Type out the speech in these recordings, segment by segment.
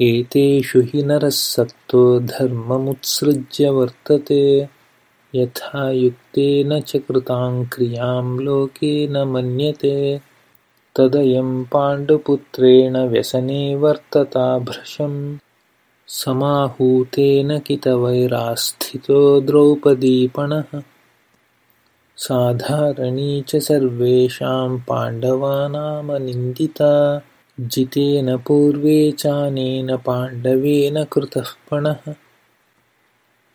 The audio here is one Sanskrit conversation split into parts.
एतेषु हि नरः सक्तो धर्ममुत्सृज्य वर्तते। यथा युक्तेन च कृतां क्रियां लोकेन मन्यते। तदयं पाण्डुपुत्रेण व्यसने वर्तता भृशम्। समाहूतेन कितवैरास्थितो द्रौपदीपणः साधारणी च सर्वेषां पाण्डवानामनिन्दिता जितेन पूर्वे चानेन पाण्डवेन कृतः पणः।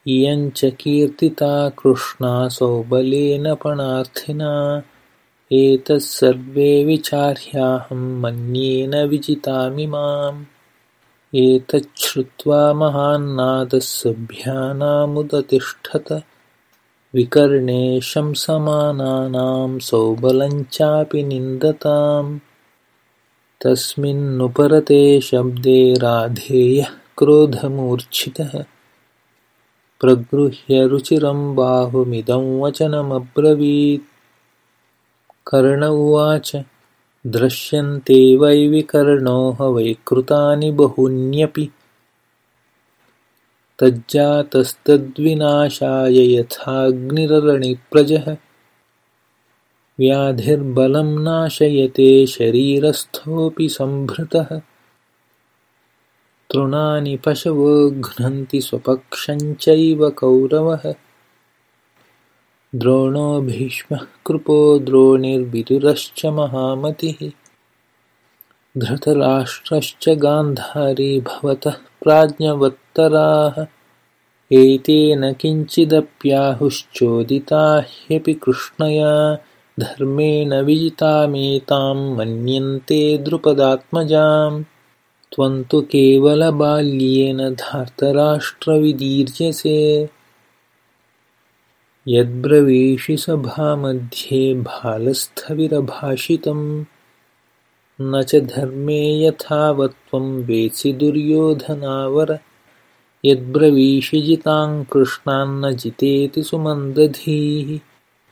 इयञ्च कीर्तिता कृष्णा सौबलेन पणार्थिना। एतत्सर्वे विचार्याहं मन्येन विजितामिमाम् एतच्छ्रुत्वा महान्नादसभ्यानामुदतिष्ठत विकर्णे शंसमानानां सौबलञ्चापि निन्दताम् तस्मिन्नुपरते शब्दे राधेयः क्रोधमूर्च्छितः। प्रगृह्य रुचिरं बाहुमिदं वचनमब्रवीत्। कर्ण उवाच दृश्यन्ते वै विकर्णो ह वैकृतानि बहून्यपि। तज्जातस्तद्विनाशाय यथाग्निररणिप्रजः व्याधिर्बलं नाशयते शरीरस्थोऽपि सम्भृतः तृणानि पशवो घ्नन्ति स्वपक्षञ्चैव कौरवः। द्रोणो भीष्मः कृपो द्रोणिर्विदुरश्च महामतिः। धृतराष्ट्रश्च गान्धारी भवतः प्राज्ञवत्तराः। एतेन किञ्चिदप्याहुश्चोदिता ह्यपि कृष्णया धर्मेण विजितामेतां मन्यन्ते द्रुपदात्मजाम्। त्वं तु केवलबाल्येन धार्तराष्ट्रविदीर्यसे। यद्ब्रवीषि सभामध्ये भालस्थविरभाषितम् न च धर्मे यथावत्त्वं वेत्सि दुर्योधनावर। यद्ब्रवीषि जितान् कृष्णान्न जितेति सुमन्दधीः